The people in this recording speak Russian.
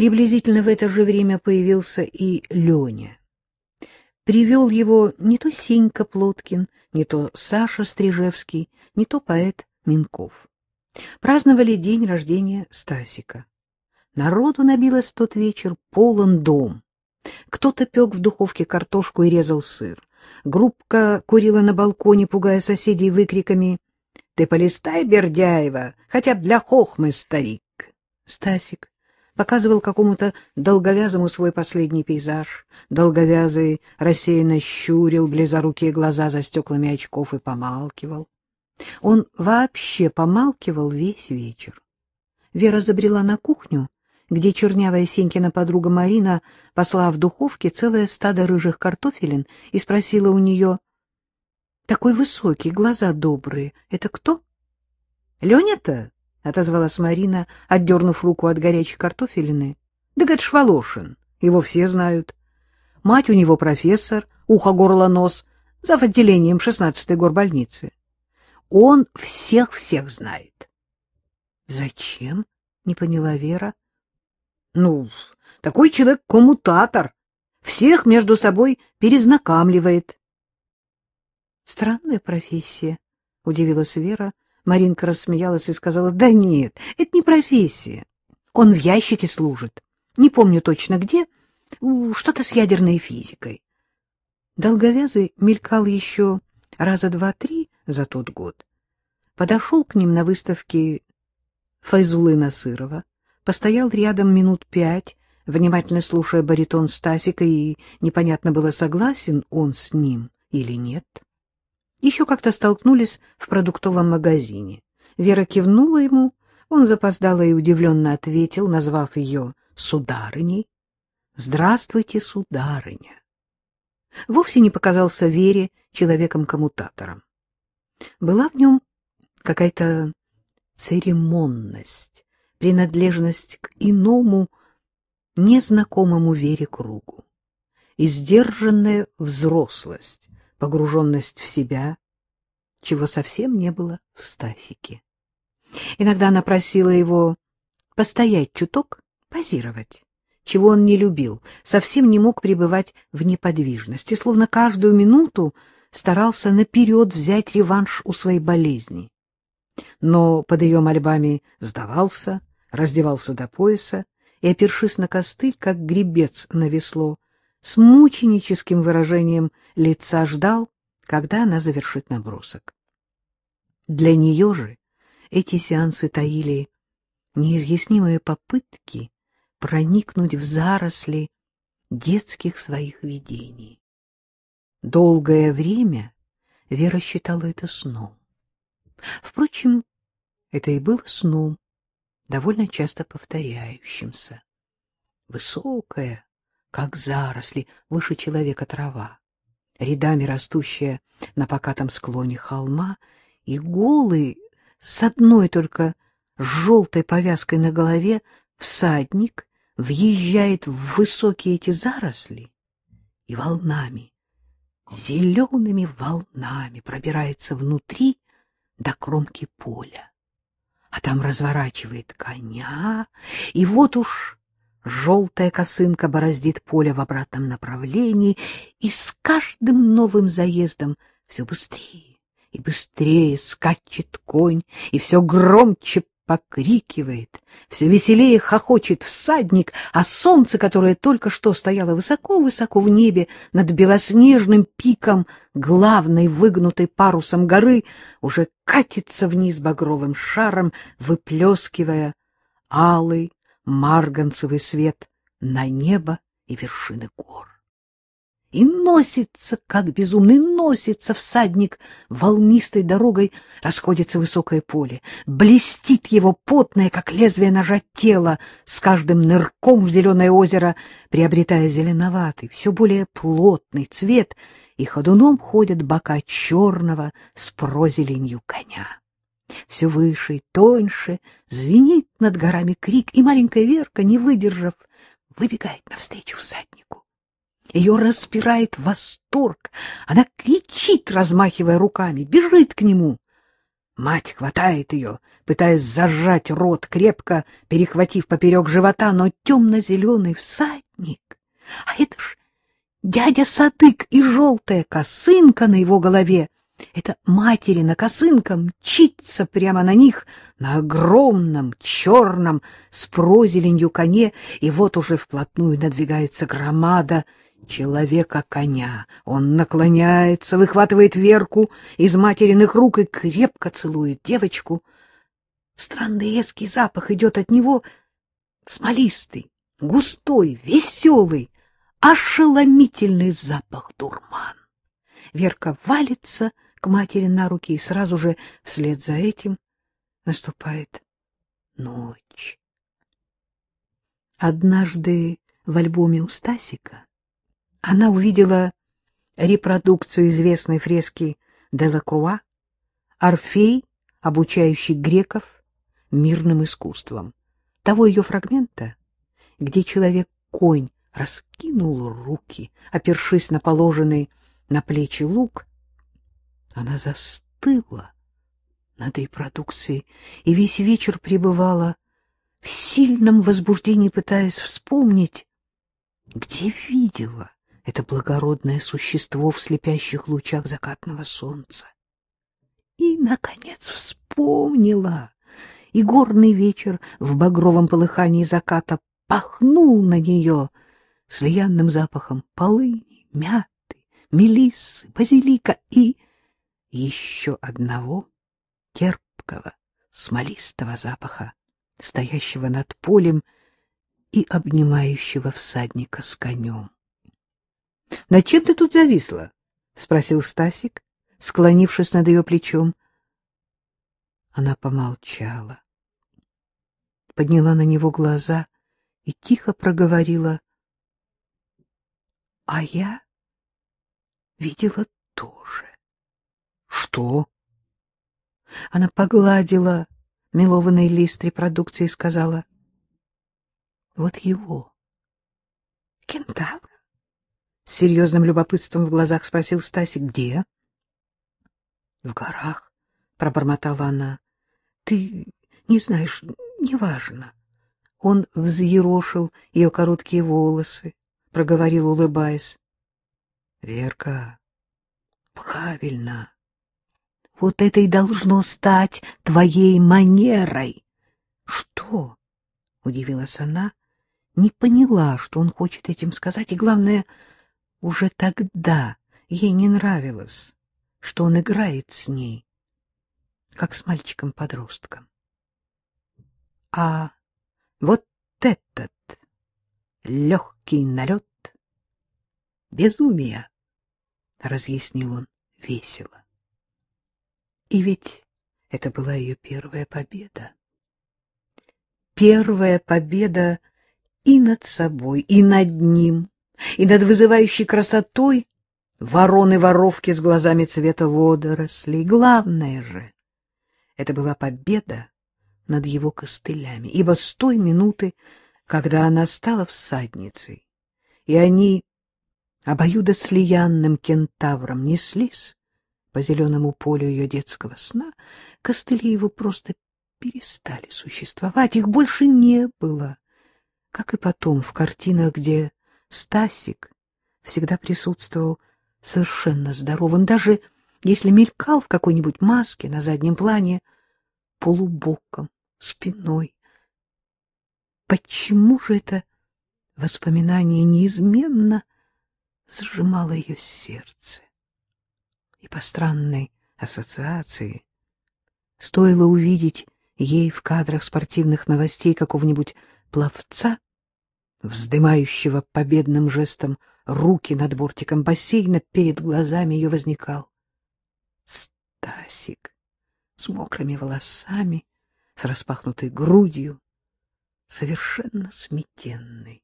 Приблизительно в это же время появился и Леня. Привел его не то Сенька Плоткин, не то Саша Стрижевский, не то поэт Минков. Праздновали день рождения Стасика. Народу набилось в тот вечер полон дом. Кто-то пек в духовке картошку и резал сыр. Группка курила на балконе, пугая соседей выкриками «Ты полистай, Бердяева, хотя б для хохмы, старик!» Стасик показывал какому-то долговязому свой последний пейзаж. Долговязый рассеянно щурил близорукие глаза за стеклами очков и помалкивал. Он вообще помалкивал весь вечер. Вера забрела на кухню, где чернявая Сенькина подруга Марина посла в духовке целое стадо рыжих картофелин и спросила у нее, «Такой высокий, глаза добрые, это кто?» «Леня-то?» — отозвалась Марина, отдернув руку от горячей картофелины. — Да это ж Волошин, его все знают. Мать у него профессор, ухо, горло, нос, зав. отделением шестнадцатой горбольницы. Он всех-всех знает. — Зачем? — не поняла Вера. — Ну, такой человек коммутатор, всех между собой перезнакомливает. — Странная профессия, — удивилась Вера. Маринка рассмеялась и сказала, да нет, это не профессия. Он в ящике служит. Не помню точно где, что-то с ядерной физикой. Долговязый мелькал еще раза два-три за тот год. Подошел к ним на выставке Файзулы Насырова, постоял рядом минут пять, внимательно слушая баритон Стасика, и непонятно было, согласен он с ним или нет. Еще как-то столкнулись в продуктовом магазине. Вера кивнула ему, он запоздало и удивленно ответил, назвав ее сударыней. «Здравствуйте, сударыня!» Вовсе не показался Вере человеком-коммутатором. Была в нем какая-то церемонность, принадлежность к иному, незнакомому Вере кругу и сдержанная взрослость, погруженность в себя, чего совсем не было в Стасике. Иногда она просила его постоять чуток, позировать, чего он не любил, совсем не мог пребывать в неподвижности, словно каждую минуту старался наперед взять реванш у своей болезни. Но под ее мольбами сдавался, раздевался до пояса и, опершись на костыль, как гребец на весло, с мученическим выражением лица ждал, когда она завершит набросок. Для нее же эти сеансы таили неизъяснимые попытки проникнуть в заросли детских своих видений. Долгое время Вера считала это сном. Впрочем, это и было сном, довольно часто повторяющимся. Высокая, как заросли, выше человека трава, рядами растущая на покатом склоне холма, и голый, с одной только желтой повязкой на голове, всадник въезжает в высокие эти заросли и волнами, зелеными волнами пробирается внутри до кромки поля. А там разворачивает коня, и вот уж Желтая косынка бороздит поле в обратном направлении, и с каждым новым заездом все быстрее и быстрее скачет конь, и все громче покрикивает, все веселее хохочет всадник, а солнце, которое только что стояло высоко-высоко в небе над белоснежным пиком главной выгнутой парусом горы, уже катится вниз багровым шаром, выплескивая алый марганцевый свет на небо и вершины гор. И носится, как безумный, носится всадник волнистой дорогой, расходится высокое поле, блестит его потное, как лезвие ножа тело, с каждым нырком в зеленое озеро, приобретая зеленоватый, все более плотный цвет, и ходуном ходят бока черного с прозеленью коня. Все выше и тоньше звенит над горами крик, и маленькая Верка, не выдержав, выбегает навстречу всаднику. Ее распирает восторг. Она кричит, размахивая руками, бежит к нему. Мать хватает ее, пытаясь зажать рот, крепко перехватив поперек живота, но темно-зеленый всадник. А это ж дядя Садык и желтая косынка на его голове. Это материна косынка мчится прямо на них на огромном черном с прозеленью коне, и вот уже вплотную надвигается громада человека-коня. Он наклоняется, выхватывает Верку из материных рук и крепко целует девочку. Странный резкий запах идет от него, смолистый, густой, веселый, ошеломительный запах дурман. Верка валится к матери на руки, и сразу же вслед за этим наступает ночь. Однажды в альбоме у Стасика она увидела репродукцию известной фрески Делакруа «Орфей, обучающий греков мирным искусствам». Того ее фрагмента, где человек-конь раскинул руки, опершись на положенный на плечи лук, она застыла над репродукцией и весь вечер пребывала в сильном возбуждении, пытаясь вспомнить, где видела это благородное существо в слепящих лучах закатного солнца. И, наконец, вспомнила, и горный вечер в багровом полыхании заката пахнул на нее слиянным запахом полыни, мяты, мелиссы, базилика и еще одного терпкого, смолистого запаха, стоящего над полем и обнимающего всадника с конем. — Над чем ты тут зависла? — спросил Стасик, склонившись над ее плечом. Она помолчала, подняла на него глаза и тихо проговорила. — А я видела тоже. — Что? Она погладила мелованный лист репродукции и сказала. — Вот его. — Кентавр? С серьезным любопытством в глазах спросил Стасик. — Где? — В горах, — пробормотала она. — Ты не знаешь, неважно. Он взъерошил ее короткие волосы, проговорил, улыбаясь. — Верка, правильно. Вот это и должно стать твоей манерой. — Что? — удивилась она, не поняла, что он хочет этим сказать, и, главное, — уже тогда ей не нравилось, что он играет с ней, как с мальчиком-подростком. А вот этот легкий налет безумия, — разъяснил он весело. И ведь это была ее первая победа. Первая победа и над собой, и над ним, и над вызывающей красотой вороны-воровки с глазами цвета водорослей. Главное же, это была победа над его костылями, ибо с той минуты, когда она стала всадницей, и они обоюдослиянным кентавром неслись по зеленому полю ее детского сна, костыли его просто перестали существовать, их больше не было, как и потом в картинах, где Стасик всегда присутствовал совершенно здоровым, даже если мелькал в какой-нибудь маске на заднем плане, полубоком, спиной. Почему же это воспоминание неизменно сжимало ее сердце? И по странной ассоциации стоило увидеть ей в кадрах спортивных новостей какого-нибудь пловца, вздымающего победным жестом руки над бортиком бассейна, перед глазами ее возникал Стасик с мокрыми волосами, с распахнутой грудью, совершенно сметенный.